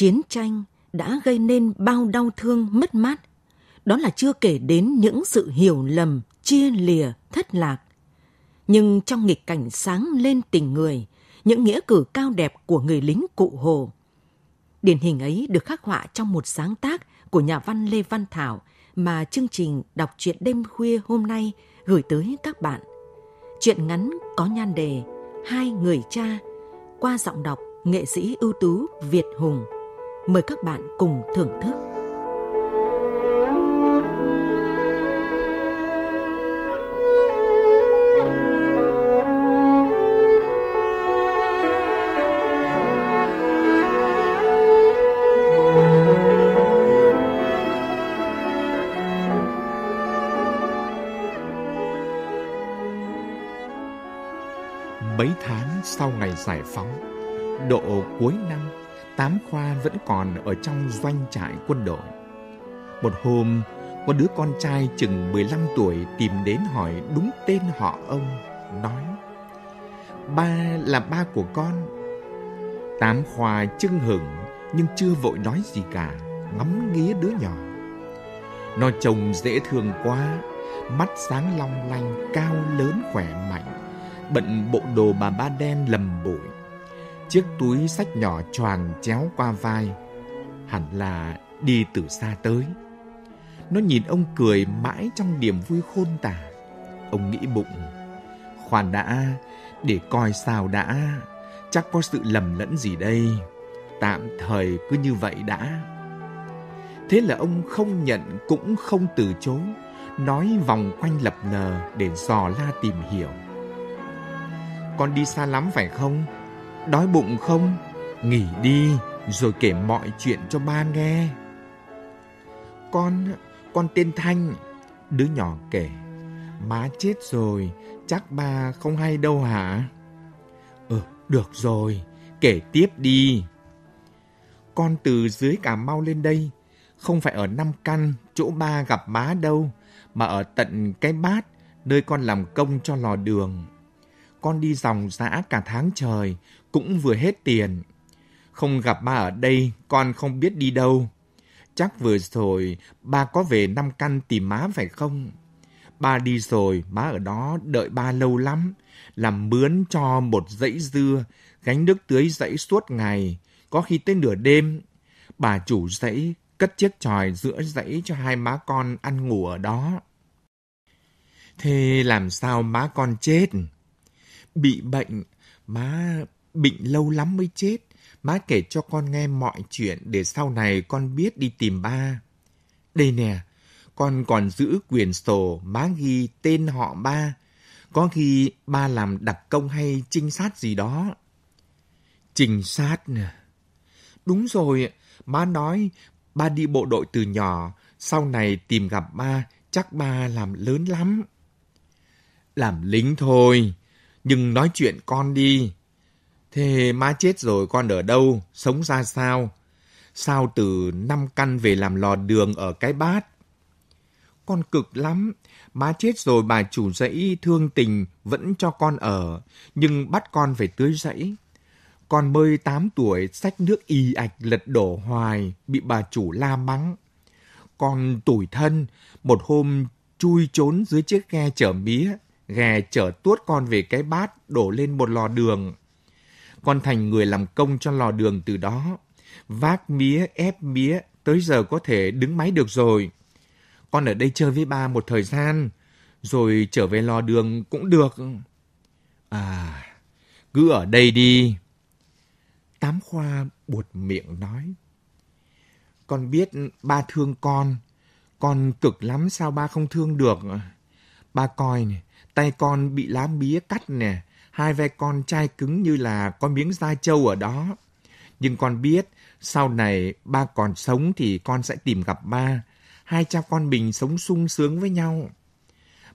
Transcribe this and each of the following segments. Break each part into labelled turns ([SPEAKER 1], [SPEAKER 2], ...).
[SPEAKER 1] Chiến tranh đã gây nên bao đau thương mất mát. Đó là chưa kể đến những sự hiểu lầm, chia lìa, thất lạc. Nhưng trong nghịch cảnh sáng lên tình người, những nghĩa cử cao đẹp của người lính cụ Hồ. Điển hình ấy được khắc họa trong một sáng tác của nhà văn Lê Văn Thảo mà chương trình đọc truyện đêm khuya hôm nay gửi tới các bạn. Chuyện ngắn có nhan đề Hai người cha qua giọng đọc nghệ sĩ ưu tú Việt Hùng. Mời các bạn cùng thưởng thức.
[SPEAKER 2] Mấy tháng sau ngày giải phóng, độ cuối năm, Tám Khoa vẫn còn ở trong doanh trại quân đội. Một hôm, một đứa con trai chừng 15 tuổi tìm đến hỏi đúng tên họ ông, nói Ba là ba của con. Tám Khoa chưng hửng nhưng chưa vội nói gì cả, ngắm nghía đứa nhỏ. Nó trông dễ thương quá, mắt sáng long lanh, cao lớn khỏe mạnh, bận bộ đồ bà ba đen lầm bụi chiếc túi sách nhỏ choàng chéo qua vai. Hẳn là đi từ xa tới. Nó nhìn ông cười mãi trong niềm vui khôn tả. Ông nghĩ bụng, khoan đã, để coi sao đã, chắc có sự lầm lẫn gì đây. Tạm thời cứ như vậy đã. Thế là ông không nhận cũng không từ chối, nói vòng quanh lập lờ để dò la tìm hiểu. Con đi xa lắm phải không? Đói bụng không? Nghỉ đi rồi kể mọi chuyện cho ba nghe. Con, con tên Thanh. Đứa nhỏ kể. Má chết rồi, chắc ba không hay đâu hả? Ừ, được rồi, kể tiếp đi. Con từ dưới Cà Mau lên đây, không phải ở Năm Căn, chỗ ba gặp má đâu, mà ở tận cái bát, nơi con làm công cho lò đường. Con đi dòng dã cả tháng trời, cũng vừa hết tiền. Không gặp ba ở đây, con không biết đi đâu. Chắc vừa rồi ba có về năm căn tìm má phải không? Ba đi rồi, má ở đó đợi ba lâu lắm. Làm mướn cho một dãy dưa, gánh nước tưới dãy suốt ngày. Có khi tới nửa đêm, bà chủ dãy cất chiếc tròi giữa dãy cho hai má con ăn ngủ ở đó. Thế làm sao má con chết? Bị bệnh, má Bệnh lâu lắm mới chết. Má kể cho con nghe mọi chuyện để sau này con biết đi tìm ba. Đây nè, con còn giữ quyền sổ má ghi tên họ ba. Có khi ba làm đặc công hay trinh sát gì đó. Trinh sát nè. Đúng rồi, má nói ba đi bộ đội từ nhỏ, sau này tìm gặp ba, chắc ba làm lớn lắm. Làm lính thôi, nhưng nói chuyện con đi. Thế má chết rồi con ở đâu, sống ra sao? Sao từ năm căn về làm lò đường ở cái bát? Con cực lắm, má chết rồi bà chủ dãy thương tình vẫn cho con ở, nhưng bắt con phải tưới dãy. Con mới 8 tuổi, sách nước y ạch lật đổ hoài, bị bà chủ la mắng. Con tủi thân, một hôm chui trốn dưới chiếc ghe chở mía, ghe chở tuốt con về cái bát, đổ lên một lò đường con thành người làm công cho lò đường từ đó. Vác mía, ép mía, tới giờ có thể đứng máy được rồi. Con ở đây chơi với ba một thời gian, rồi trở về lò đường cũng được. À, cứ ở đây đi. Tám Khoa buột miệng nói. Con biết ba thương con, con cực lắm sao ba không thương được. Ba coi này, tay con bị lá mía cắt nè, hai vai con chai cứng như là có miếng da trâu ở đó. Nhưng con biết, sau này ba còn sống thì con sẽ tìm gặp ba. Hai cha con mình sống sung sướng với nhau.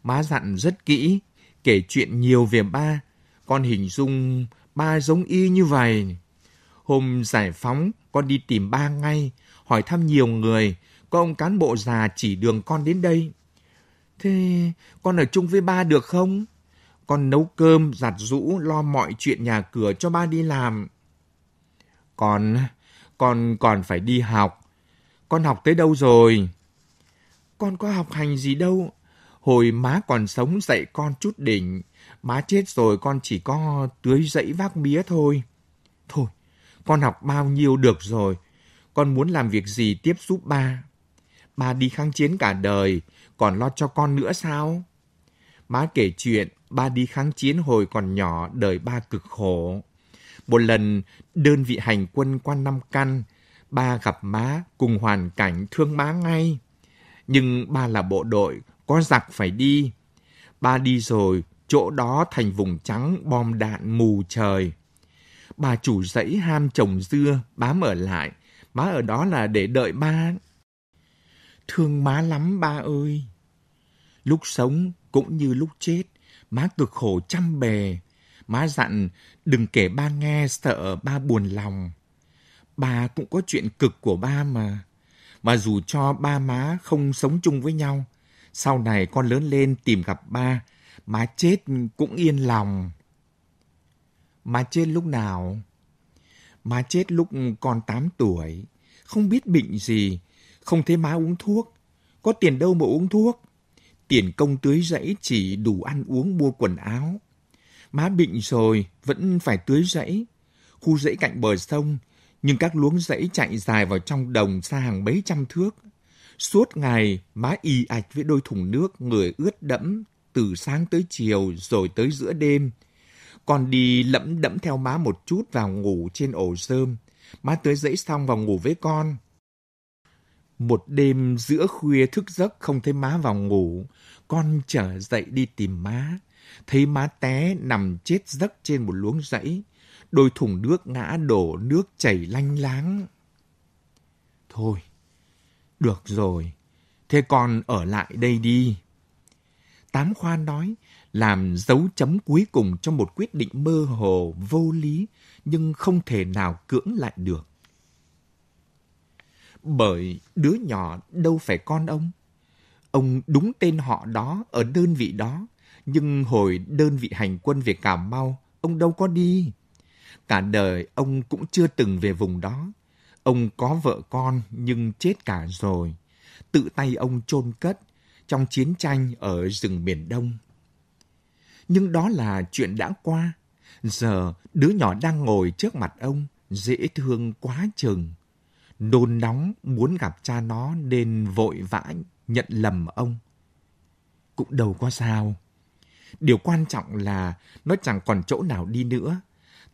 [SPEAKER 2] Má dặn rất kỹ, kể chuyện nhiều về ba. Con hình dung ba giống y như vậy. Hôm giải phóng, con đi tìm ba ngay, hỏi thăm nhiều người. Có ông cán bộ già chỉ đường con đến đây. Thế con ở chung với ba được không? Con nấu cơm, giặt rũ, lo mọi chuyện nhà cửa cho ba đi làm. Con, con còn phải đi học. Con học tới đâu rồi? Con có học hành gì đâu. Hồi má còn sống dạy con chút đỉnh. Má chết rồi con chỉ có tưới dẫy vác mía thôi. Thôi, con học bao nhiêu được rồi. Con muốn làm việc gì tiếp giúp ba. Ba đi kháng chiến cả đời, còn lo cho con nữa sao? Má kể chuyện ba đi kháng chiến hồi còn nhỏ đời ba cực khổ. Một lần đơn vị hành quân qua năm căn, ba gặp má cùng hoàn cảnh thương má ngay. Nhưng ba là bộ đội, có giặc phải đi. Ba đi rồi, chỗ đó thành vùng trắng bom đạn mù trời. Bà chủ dãy ham trồng dưa, bám ở lại. Má ở đó là để đợi ba. Thương má lắm ba ơi. Lúc sống cũng như lúc chết, má cực khổ trăm bề. Má dặn đừng kể ba nghe sợ ba buồn lòng. Ba cũng có chuyện cực của ba mà. Mà dù cho ba má không sống chung với nhau, sau này con lớn lên tìm gặp ba, má chết cũng yên lòng. Má chết lúc nào? Má chết lúc con 8 tuổi, không biết bệnh gì, không thấy má uống thuốc. Có tiền đâu mà uống thuốc. Tiền công tưới rẫy chỉ đủ ăn uống mua quần áo. Má bệnh rồi, vẫn phải tưới rẫy. Khu rẫy cạnh bờ sông, nhưng các luống rẫy chạy dài vào trong đồng xa hàng mấy trăm thước. Suốt ngày, má y ạch với đôi thùng nước, người ướt đẫm, từ sáng tới chiều rồi tới giữa đêm. Con đi lẫm đẫm theo má một chút vào ngủ trên ổ rơm. Má tới dãy xong vào ngủ với con. Một đêm giữa khuya thức giấc không thấy má vào ngủ, con trở dậy đi tìm má. Thấy má té nằm chết giấc trên một luống rẫy, đôi thùng nước ngã đổ nước chảy lanh láng. Thôi, được rồi, thế con ở lại đây đi. Tám Khoa nói, làm dấu chấm cuối cùng cho một quyết định mơ hồ, vô lý, nhưng không thể nào cưỡng lại được. Bởi đứa nhỏ đâu phải con ông. Ông đúng tên họ đó ở đơn vị đó, nhưng hồi đơn vị hành quân về Cà Mau, ông đâu có đi. Cả đời ông cũng chưa từng về vùng đó. Ông có vợ con nhưng chết cả rồi. Tự tay ông chôn cất trong chiến tranh ở rừng miền Đông. Nhưng đó là chuyện đã qua. Giờ đứa nhỏ đang ngồi trước mặt ông, dễ thương quá chừng. Nôn nóng muốn gặp cha nó nên vội vã nhận lầm ông. Cũng đâu có sao. Điều quan trọng là nó chẳng còn chỗ nào đi nữa.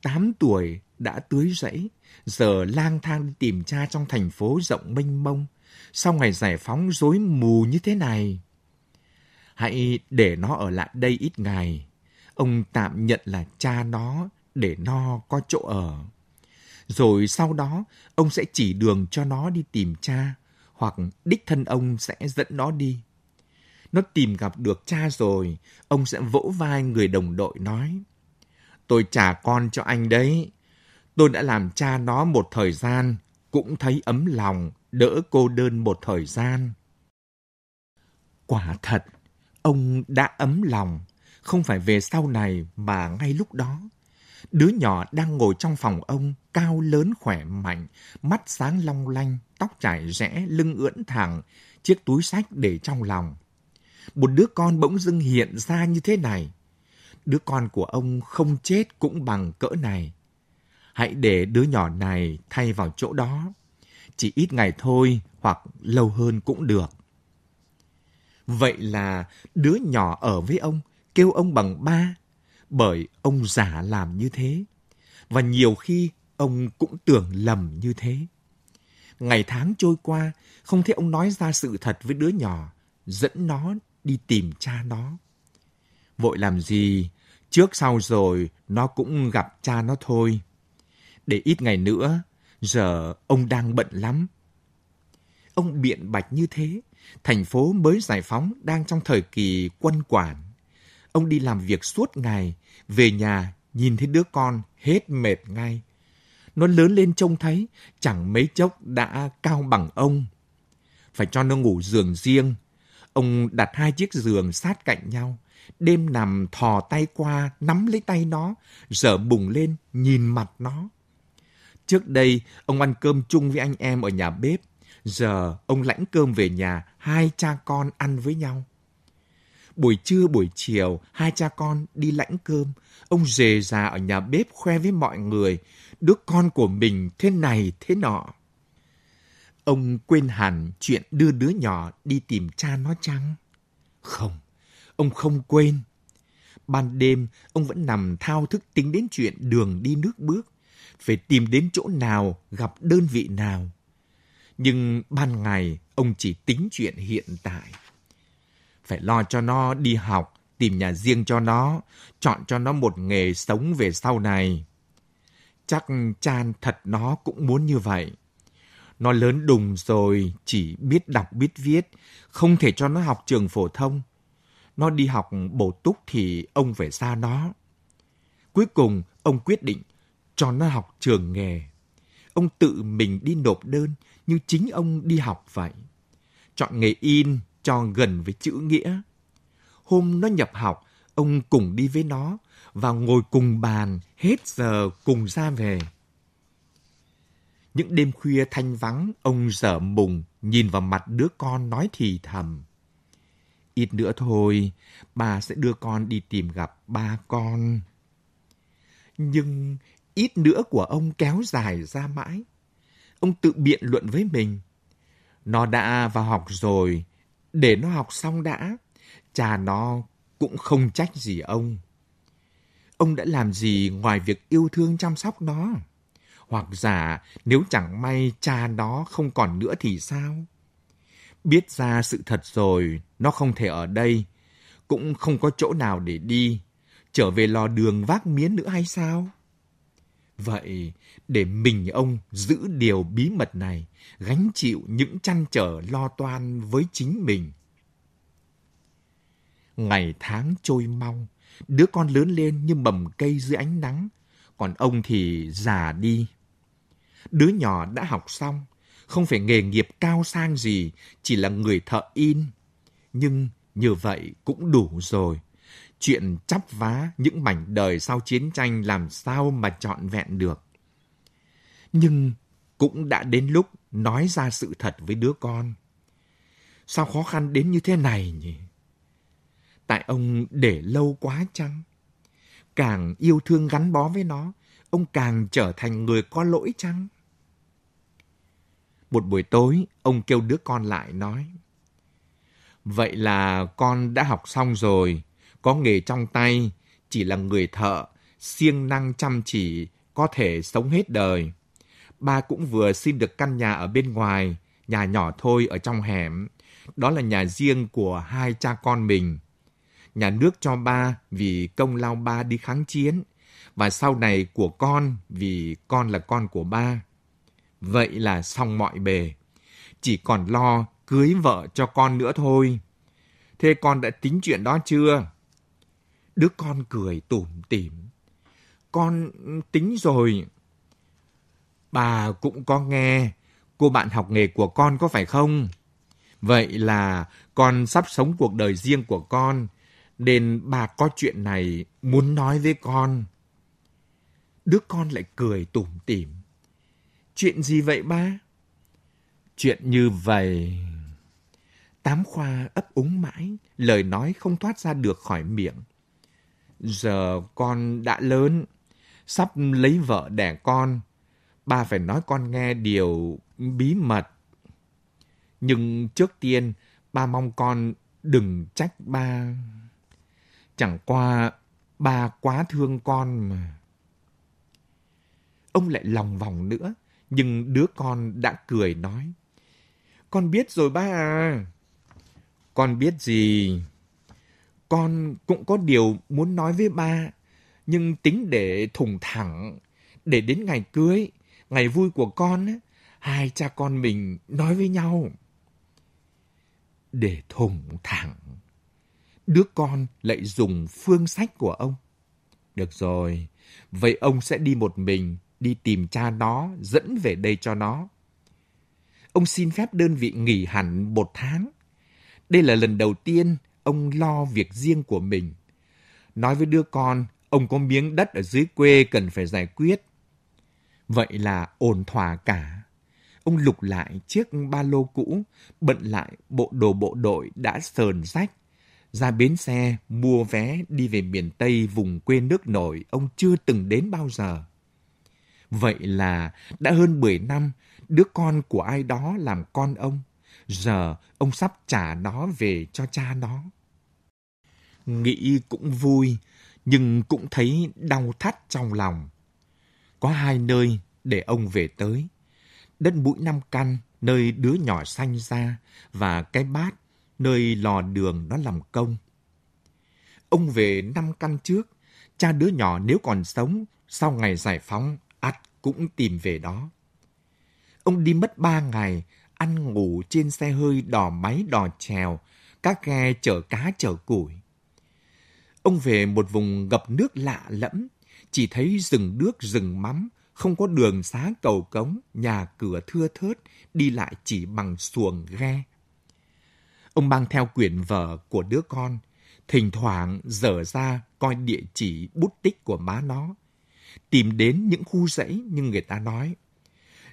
[SPEAKER 2] Tám tuổi đã tưới rẫy, giờ lang thang đi tìm cha trong thành phố rộng mênh mông. Sau ngày giải phóng rối mù như thế này. Hãy để nó ở lại đây ít ngày. Ông tạm nhận là cha nó để nó có chỗ ở. Rồi sau đó, ông sẽ chỉ đường cho nó đi tìm cha, hoặc đích thân ông sẽ dẫn nó đi. Nó tìm gặp được cha rồi, ông sẽ vỗ vai người đồng đội nói. Tôi trả con cho anh đấy. Tôi đã làm cha nó một thời gian, cũng thấy ấm lòng, đỡ cô đơn một thời gian. Quả thật, ông đã ấm lòng, không phải về sau này mà ngay lúc đó. Đứa nhỏ đang ngồi trong phòng ông, cao lớn khỏe mạnh, mắt sáng long lanh, tóc trải rẽ, lưng ưỡn thẳng, chiếc túi sách để trong lòng. Một đứa con bỗng dưng hiện ra như thế này. Đứa con của ông không chết cũng bằng cỡ này. Hãy để đứa nhỏ này thay vào chỗ đó. chỉ ít ngày thôi hoặc lâu hơn cũng được. Vậy là đứa nhỏ ở với ông kêu ông bằng ba, bởi ông giả làm như thế. Và nhiều khi ông cũng tưởng lầm như thế. Ngày tháng trôi qua, không thấy ông nói ra sự thật với đứa nhỏ, dẫn nó đi tìm cha nó. Vội làm gì, trước sau rồi nó cũng gặp cha nó thôi. Để ít ngày nữa, giờ ông đang bận lắm. Ông biện bạch như thế, thành phố mới giải phóng đang trong thời kỳ quân quản. Ông đi làm việc suốt ngày, về nhà nhìn thấy đứa con hết mệt ngay. Nó lớn lên trông thấy, chẳng mấy chốc đã cao bằng ông. Phải cho nó ngủ giường riêng. Ông đặt hai chiếc giường sát cạnh nhau. Đêm nằm thò tay qua, nắm lấy tay nó, dở bùng lên, nhìn mặt nó. Trước đây, ông ăn cơm chung với anh em ở nhà bếp. Giờ, ông lãnh cơm về nhà, hai cha con ăn với nhau. Buổi trưa buổi chiều, hai cha con đi lãnh cơm. Ông rề già ở nhà bếp khoe với mọi người, đứa con của mình thế này thế nọ. Ông quên hẳn chuyện đưa đứa nhỏ đi tìm cha nó chăng? Không, ông không quên. Ban đêm, ông vẫn nằm thao thức tính đến chuyện đường đi nước bước, phải tìm đến chỗ nào, gặp đơn vị nào. Nhưng ban ngày, ông chỉ tính chuyện hiện tại phải lo cho nó đi học, tìm nhà riêng cho nó, chọn cho nó một nghề sống về sau này. Chắc Chan thật nó cũng muốn như vậy. Nó lớn đùng rồi, chỉ biết đọc biết viết, không thể cho nó học trường phổ thông. Nó đi học bổ túc thì ông phải xa nó. Cuối cùng, ông quyết định cho nó học trường nghề. Ông tự mình đi nộp đơn như chính ông đi học vậy. Chọn nghề in, cho gần với chữ nghĩa. Hôm nó nhập học, ông cùng đi với nó và ngồi cùng bàn, hết giờ cùng ra về. Những đêm khuya thanh vắng, ông dở mùng, nhìn vào mặt đứa con nói thì thầm. Ít nữa thôi, bà sẽ đưa con đi tìm gặp ba con. Nhưng ít nữa của ông kéo dài ra mãi. Ông tự biện luận với mình. Nó đã vào học rồi, để nó học xong đã, cha nó cũng không trách gì ông. Ông đã làm gì ngoài việc yêu thương chăm sóc nó? Hoặc giả nếu chẳng may cha nó không còn nữa thì sao? Biết ra sự thật rồi, nó không thể ở đây, cũng không có chỗ nào để đi, trở về lò đường vác miến nữa hay sao? Vậy, để mình ông giữ điều bí mật này, gánh chịu những chăn trở lo toan với chính mình. Ngày tháng trôi mau, đứa con lớn lên như mầm cây dưới ánh nắng, còn ông thì già đi. Đứa nhỏ đã học xong, không phải nghề nghiệp cao sang gì, chỉ là người thợ in. Nhưng như vậy cũng đủ rồi. Chuyện chắp vá những mảnh đời sau chiến tranh làm sao mà trọn vẹn được. Nhưng cũng đã đến lúc nói ra sự thật với đứa con. Sao khó khăn đến như thế này nhỉ? Tại ông để lâu quá chăng? Càng yêu thương gắn bó với nó, ông càng trở thành người có lỗi chăng? Một buổi tối, ông kêu đứa con lại nói. Vậy là con đã học xong rồi, có nghề trong tay, chỉ là người thợ, siêng năng chăm chỉ, có thể sống hết đời. Ba cũng vừa xin được căn nhà ở bên ngoài, nhà nhỏ thôi ở trong hẻm. Đó là nhà riêng của hai cha con mình. Nhà nước cho ba vì công lao ba đi kháng chiến, và sau này của con vì con là con của ba. Vậy là xong mọi bề. Chỉ còn lo cưới vợ cho con nữa thôi. Thế con đã tính chuyện đó chưa? Đứa con cười tủm tỉm. Con tính rồi. Bà cũng có nghe. Cô bạn học nghề của con có phải không? Vậy là con sắp sống cuộc đời riêng của con. Nên bà có chuyện này muốn nói với con. Đứa con lại cười tủm tỉm. Chuyện gì vậy ba? Chuyện như vậy... Tám Khoa ấp úng mãi, lời nói không thoát ra được khỏi miệng. Giờ con đã lớn, sắp lấy vợ đẻ con. ba phải nói con nghe điều bí mật. Nhưng trước tiên, ba mong con đừng trách ba. Chẳng qua bà quá thương con mà. Ông lại lòng vòng nữa, nhưng đứa con đã cười nói. Con biết rồi ba à. Con biết gì? Con cũng có điều muốn nói với ba, nhưng tính để thùng thẳng, để đến ngày cưới, ngày vui của con, hai cha con mình nói với nhau. Để thùng thẳng. Đứa con lại dùng phương sách của ông. Được rồi, vậy ông sẽ đi một mình, đi tìm cha nó, dẫn về đây cho nó. Ông xin phép đơn vị nghỉ hẳn một tháng. Đây là lần đầu tiên ông lo việc riêng của mình. Nói với đứa con, ông có miếng đất ở dưới quê cần phải giải quyết. Vậy là ổn thỏa cả. Ông lục lại chiếc ba lô cũ, bận lại bộ đồ bộ đội đã sờn rách. Ra bến xe, mua vé đi về miền Tây vùng quê nước nổi ông chưa từng đến bao giờ. Vậy là đã hơn 10 năm, đứa con của ai đó làm con ông. Giờ ông sắp trả nó về cho cha nó. Nghĩ cũng vui, nhưng cũng thấy đau thắt trong lòng. Có hai nơi để ông về tới. Đất mũi năm căn, nơi đứa nhỏ sanh ra, và cái bát, nơi lò đường nó làm công. Ông về năm căn trước, cha đứa nhỏ nếu còn sống, sau ngày giải phóng, ắt cũng tìm về đó. Ông đi mất ba ngày, ăn ngủ trên xe hơi đò máy đò chèo, các ghe chở cá chở củi. Ông về một vùng ngập nước lạ lẫm, chỉ thấy rừng nước rừng mắm, không có đường xá cầu cống, nhà cửa thưa thớt, đi lại chỉ bằng xuồng ghe. Ông mang theo quyển vở của đứa con, thỉnh thoảng dở ra coi địa chỉ bút tích của má nó. Tìm đến những khu rẫy như người ta nói.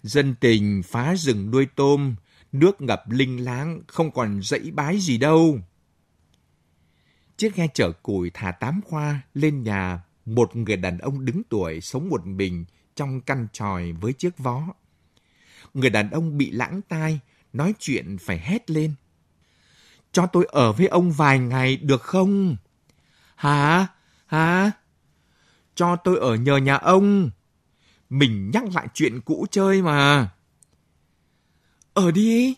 [SPEAKER 2] Dân tình phá rừng nuôi tôm, nước ngập linh láng, không còn dãy bái gì đâu. Chiếc ghe chở củi thả tám khoa lên nhà một người đàn ông đứng tuổi sống một mình trong căn tròi với chiếc vó. Người đàn ông bị lãng tai, nói chuyện phải hét lên. Cho tôi ở với ông vài ngày được không? Hả? Hả? Cho tôi ở nhờ nhà ông. Mình nhắc lại chuyện cũ chơi mà. Ở đi.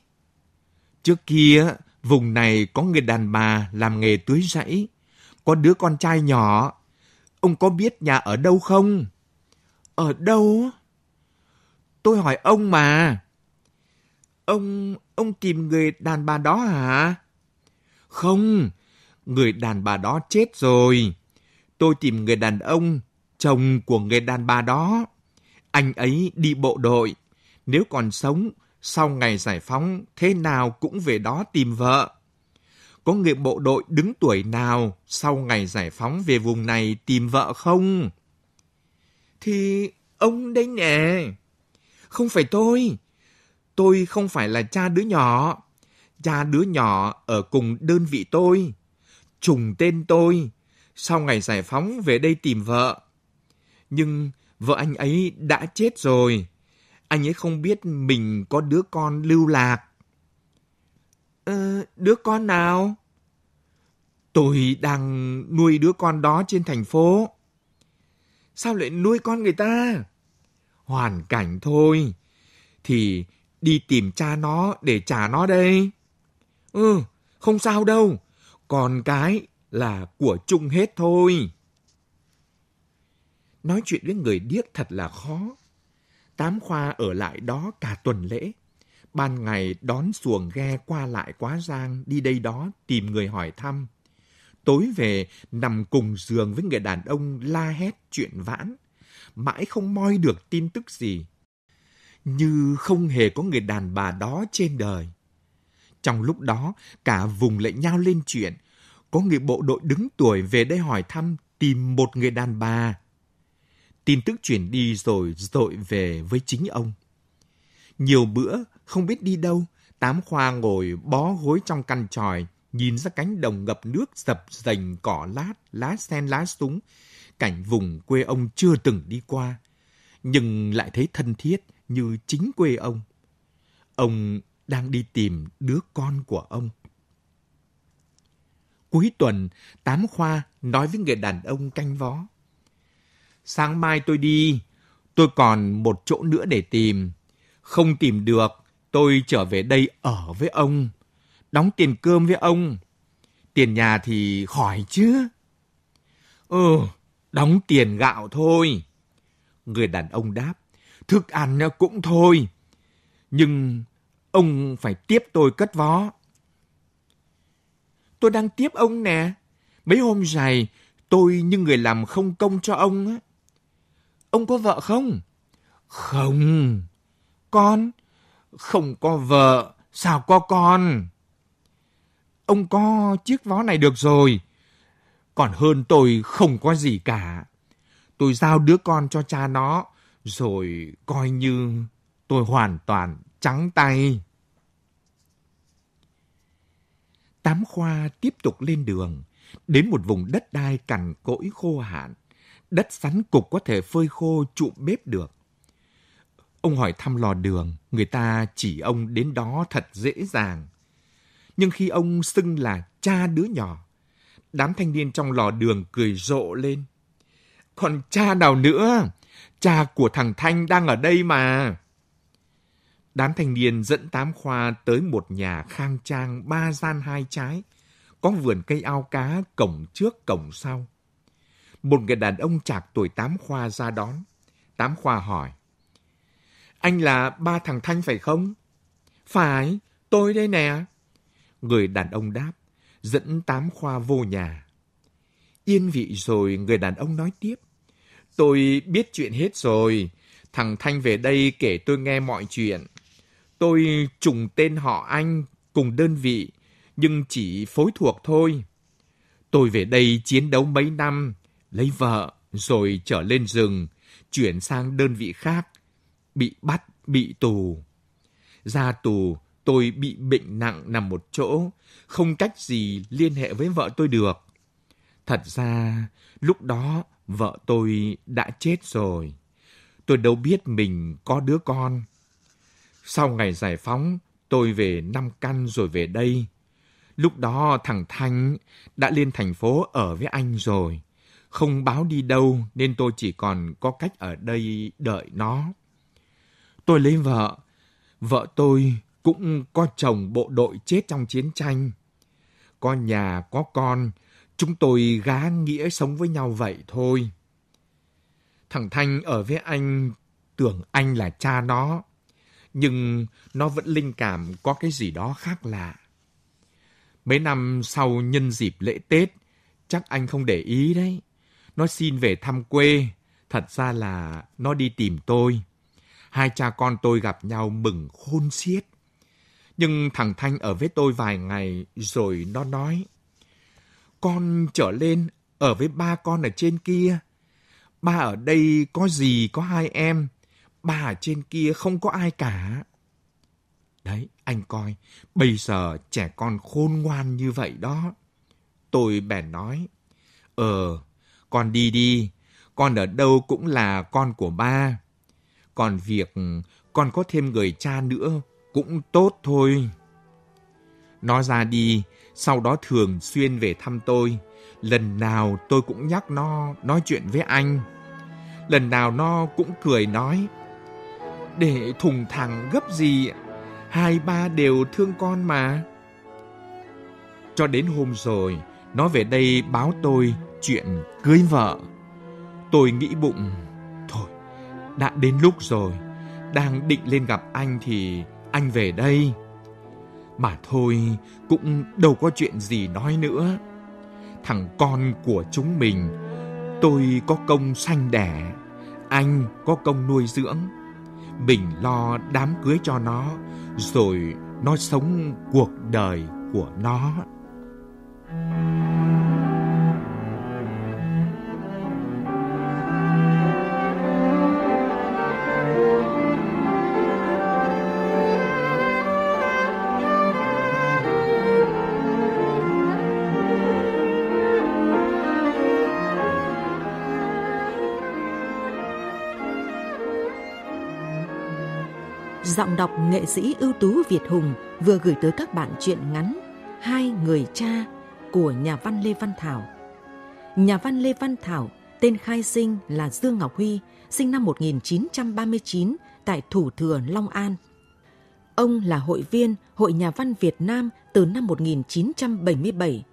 [SPEAKER 2] Trước kia, vùng này có người đàn bà làm nghề tưới rẫy. Có đứa con trai nhỏ. Ông có biết nhà ở đâu không? Ở đâu? Tôi hỏi ông mà. Ông, ông tìm người đàn bà đó hả? Không, người đàn bà đó chết rồi. Tôi tìm người đàn ông, chồng của người đàn bà đó. Anh ấy đi bộ đội. Nếu còn sống, sau ngày giải phóng, thế nào cũng về đó tìm vợ. Có người bộ đội đứng tuổi nào sau ngày giải phóng về vùng này tìm vợ không? Thì ông đấy nè. Không phải tôi. Tôi không phải là cha đứa nhỏ. Cha đứa nhỏ ở cùng đơn vị tôi. Trùng tên tôi. Sau ngày giải phóng về đây tìm vợ. Nhưng vợ anh ấy đã chết rồi. Anh ấy không biết mình có đứa con lưu lạc. Ờ, đứa con nào? Tôi đang nuôi đứa con đó trên thành phố. Sao lại nuôi con người ta? Hoàn cảnh thôi. Thì đi tìm cha nó để trả nó đây. Ừ, không sao đâu. Còn cái là của chung hết thôi. Nói chuyện với người điếc thật là khó. Tám khoa ở lại đó cả tuần lễ. Ban ngày đón xuồng ghe qua lại quá giang, đi đây đó tìm người hỏi thăm. Tối về nằm cùng giường với người đàn ông la hét chuyện vãn. Mãi không moi được tin tức gì. Như không hề có người đàn bà đó trên đời. Trong lúc đó, cả vùng lại nhau lên chuyện. Có người bộ đội đứng tuổi về đây hỏi thăm tìm một người đàn bà. Tin tức chuyển đi rồi dội về với chính ông. Nhiều bữa, không biết đi đâu, tám khoa ngồi bó gối trong căn tròi, nhìn ra cánh đồng ngập nước dập dành cỏ lát, lá sen lá súng, cảnh vùng quê ông chưa từng đi qua. nhưng lại thấy thân thiết như chính quê ông. Ông đang đi tìm đứa con của ông. Cuối tuần, Tám Khoa nói với người đàn ông canh vó. Sáng mai tôi đi, tôi còn một chỗ nữa để tìm. Không tìm được, tôi trở về đây ở với ông. Đóng tiền cơm với ông. Tiền nhà thì khỏi chứ. Ừ, đóng tiền gạo thôi. Người đàn ông đáp, thức ăn cũng thôi. Nhưng ông phải tiếp tôi cất vó. Tôi đang tiếp ông nè. Mấy hôm dài, tôi như người làm không công cho ông á. Ông có vợ không? Không. Con? Không có vợ, sao có con? Ông có chiếc vó này được rồi. Còn hơn tôi không có gì cả. Tôi giao đứa con cho cha nó, rồi coi như tôi hoàn toàn trắng tay. Tám Khoa tiếp tục lên đường, đến một vùng đất đai cằn cỗi khô hạn. Đất sắn cục có thể phơi khô trụ bếp được. Ông hỏi thăm lò đường, người ta chỉ ông đến đó thật dễ dàng. Nhưng khi ông xưng là cha đứa nhỏ, đám thanh niên trong lò đường cười rộ lên. Còn cha nào nữa? Cha của thằng Thanh đang ở đây mà. Đám thanh niên dẫn Tám Khoa tới một nhà khang trang ba gian hai trái, có vườn cây ao cá cổng trước cổng sau. Một người đàn ông chạc tuổi Tám Khoa ra đón. Tám Khoa hỏi. Anh là ba thằng Thanh phải không? Phải, tôi đây nè. Người đàn ông đáp, dẫn Tám Khoa vô nhà. Yên vị rồi người đàn ông nói tiếp. Tôi biết chuyện hết rồi. Thằng Thanh về đây kể tôi nghe mọi chuyện. Tôi trùng tên họ anh cùng đơn vị, nhưng chỉ phối thuộc thôi. Tôi về đây chiến đấu mấy năm, lấy vợ, rồi trở lên rừng, chuyển sang đơn vị khác, bị bắt, bị tù. Ra tù, tôi bị bệnh nặng nằm một chỗ, không cách gì liên hệ với vợ tôi được. Thật ra, lúc đó vợ tôi đã chết rồi. Tôi đâu biết mình có đứa con. Sau ngày giải phóng, tôi về Nam căn rồi về đây. Lúc đó thằng Thanh đã lên thành phố ở với anh rồi. Không báo đi đâu nên tôi chỉ còn có cách ở đây đợi nó. Tôi lấy vợ. Vợ tôi cũng có chồng bộ đội chết trong chiến tranh. Có nhà, có con, chúng tôi gá nghĩa sống với nhau vậy thôi. Thằng Thanh ở với anh, tưởng anh là cha nó, nhưng nó vẫn linh cảm có cái gì đó khác lạ. Mấy năm sau nhân dịp lễ Tết, chắc anh không để ý đấy. Nó xin về thăm quê, thật ra là nó đi tìm tôi. Hai cha con tôi gặp nhau mừng khôn xiết. Nhưng thằng Thanh ở với tôi vài ngày rồi nó nói. Con trở lên ở với ba con ở trên kia. Ba ở đây có gì có hai em. Ba ở trên kia không có ai cả. Đấy, anh coi, bây giờ trẻ con khôn ngoan như vậy đó. Tôi bèn nói, Ờ, con đi đi, con ở đâu cũng là con của ba. Còn việc con có thêm người cha nữa cũng tốt thôi. Nó ra đi, sau đó thường xuyên về thăm tôi. Lần nào tôi cũng nhắc nó nói chuyện với anh. Lần nào nó cũng cười nói, để thùng thẳng gấp gì, hai ba đều thương con mà. Cho đến hôm rồi, nó về đây báo tôi chuyện cưới vợ. Tôi nghĩ bụng, thôi, đã đến lúc rồi, đang định lên gặp anh thì anh về đây. Mà thôi, cũng đâu có chuyện gì nói nữa. Thằng con của chúng mình, tôi có công sanh đẻ, anh có công nuôi dưỡng. Mình lo đám cưới cho nó, rồi nó sống cuộc đời của nó.
[SPEAKER 1] Giọng đọc nghệ sĩ ưu tú Việt Hùng vừa gửi tới các bạn truyện ngắn Hai người cha của nhà văn Lê Văn Thảo. Nhà văn Lê Văn Thảo, tên khai sinh là Dương Ngọc Huy, sinh năm 1939 tại Thủ Thừa, Long An. Ông là hội viên Hội Nhà văn Việt Nam từ năm 1977,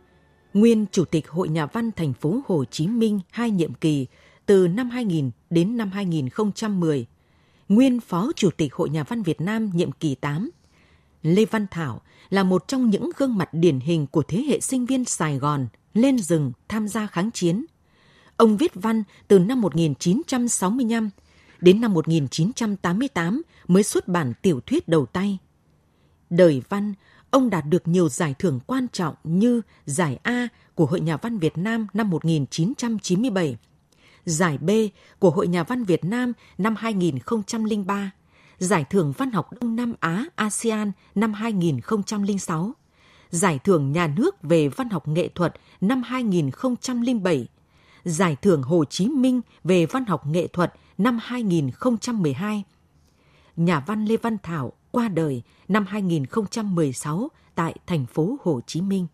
[SPEAKER 1] nguyên Chủ tịch Hội Nhà văn thành phố Hồ Chí Minh hai nhiệm kỳ từ năm 2000 đến năm 2010, nguyên Phó Chủ tịch Hội Nhà văn Việt Nam nhiệm kỳ 8. Lê Văn Thảo là một trong những gương mặt điển hình của thế hệ sinh viên Sài Gòn lên rừng tham gia kháng chiến. Ông viết văn từ năm 1965 đến năm 1988 mới xuất bản tiểu thuyết đầu tay. Đời văn, ông đạt được nhiều giải thưởng quan trọng như giải A của Hội Nhà văn Việt Nam năm 1997, giải B của Hội Nhà văn Việt Nam năm 2003, giải thưởng văn học Đông Nam Á ASEAN năm 2006, giải thưởng nhà nước về văn học nghệ thuật năm 2007, giải thưởng Hồ Chí Minh về văn học nghệ thuật năm 2012. Nhà văn Lê Văn Thảo qua đời năm 2016 tại thành phố Hồ Chí Minh.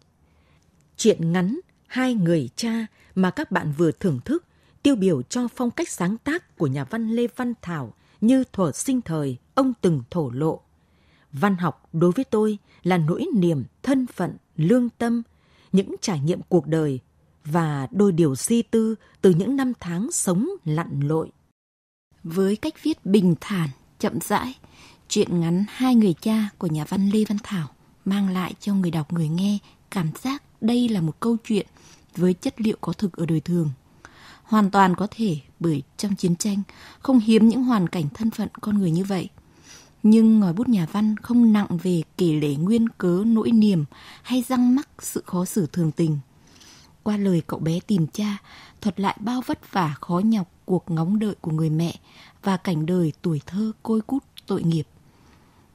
[SPEAKER 1] Chuyện ngắn Hai người cha mà các bạn vừa thưởng thức tiêu biểu cho phong cách sáng tác của nhà văn Lê Văn Thảo như thuở sinh thời ông từng thổ lộ. Văn học đối với tôi là nỗi niềm, thân phận, lương tâm, những trải nghiệm cuộc đời và đôi điều suy tư từ những năm tháng sống lặn lội.
[SPEAKER 3] Với cách viết bình thản, chậm rãi, chuyện ngắn Hai người cha của nhà văn Lê Văn Thảo mang lại cho người đọc người nghe cảm giác đây là một câu chuyện với chất liệu có thực ở đời thường. Hoàn toàn có thể bởi trong chiến tranh không hiếm những hoàn cảnh thân phận con người như vậy. Nhưng ngòi bút nhà văn không nặng về kể lể nguyên cớ nỗi niềm hay răng mắc sự khó xử thường tình. Qua lời cậu bé tìm cha, thuật lại bao vất vả khó nhọc cuộc ngóng đợi của người mẹ và cảnh đời tuổi thơ côi cút tội nghiệp.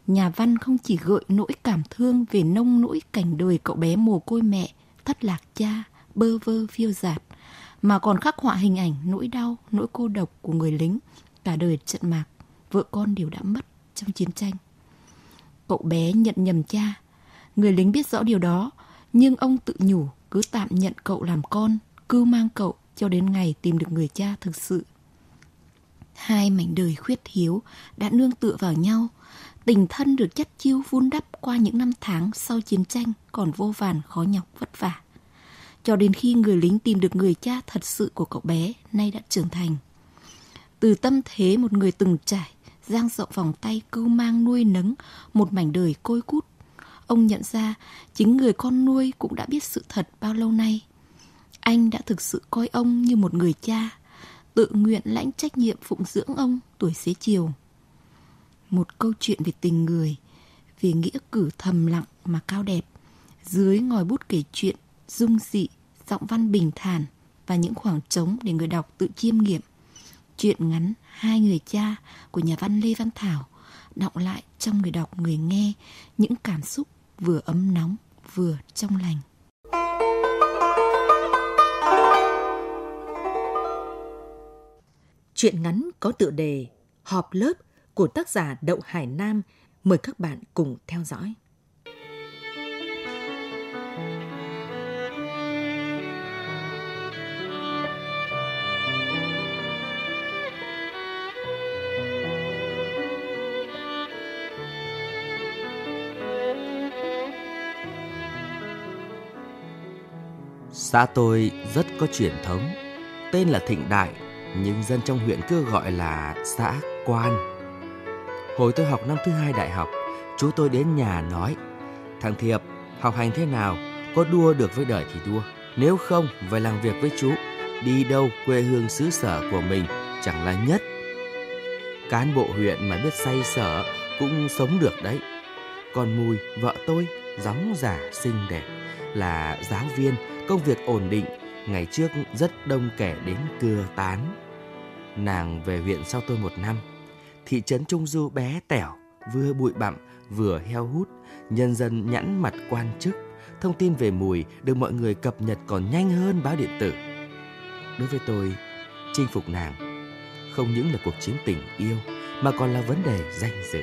[SPEAKER 3] Nhà văn không chỉ gợi nỗi cảm thương về nông nỗi cảnh đời cậu bé mồ côi mẹ, thất lạc cha, bơ vơ phiêu dạt, mà còn khắc họa hình ảnh nỗi đau, nỗi cô độc của người lính, cả đời trận mạc, vợ con đều đã mất trong chiến tranh. Cậu bé nhận nhầm cha, người lính biết rõ điều đó, nhưng ông tự nhủ cứ tạm nhận cậu làm con, cưu mang cậu cho đến ngày tìm được người cha thực sự. Hai mảnh đời khuyết hiếu đã nương tựa vào nhau, tình thân được chất chiêu vun đắp qua những năm tháng sau chiến tranh còn vô vàn khó nhọc vất vả. Cho đến khi người lính tìm được người cha thật sự của cậu bé nay đã trưởng thành. Từ tâm thế một người từng trải, giang rộng vòng tay cưu mang nuôi nấng một mảnh đời côi cút. Ông nhận ra chính người con nuôi cũng đã biết sự thật bao lâu nay. Anh đã thực sự coi ông như một người cha, tự nguyện lãnh trách nhiệm phụng dưỡng ông tuổi xế chiều. Một câu chuyện về tình người, về nghĩa cử thầm lặng mà cao đẹp, dưới ngòi bút kể chuyện, dung dị, giọng văn bình thản và những khoảng trống để người đọc tự chiêm nghiệm. Chuyện ngắn Hai người cha của nhà văn Lê Văn Thảo đọng lại trong người đọc người nghe những cảm xúc vừa ấm nóng vừa trong lành.
[SPEAKER 1] Chuyện ngắn có tựa đề Họp lớp của tác giả Đậu Hải Nam. Mời các bạn cùng theo dõi.
[SPEAKER 4] Xã tôi rất có truyền thống, tên là Thịnh Đại, nhưng dân trong huyện cứ gọi là xã Quan. Hồi tôi học năm thứ hai đại học, chú tôi đến nhà nói, thằng Thiệp, học hành thế nào, có đua được với đời thì đua, nếu không về làm việc với chú, đi đâu quê hương xứ sở của mình chẳng là nhất. Cán bộ huyện mà biết say sở cũng sống được đấy. Còn Mùi, vợ tôi, gióng giả xinh đẹp, là giáo viên công việc ổn định, ngày trước rất đông kẻ đến cưa tán. Nàng về huyện sau tôi một năm, thị trấn Trung Du bé tẻo, vừa bụi bặm, vừa heo hút, nhân dân nhẵn mặt quan chức, thông tin về mùi được mọi người cập nhật còn nhanh hơn báo điện tử. Đối với tôi, chinh phục nàng không những là cuộc chiến tình yêu mà còn là vấn đề danh dự.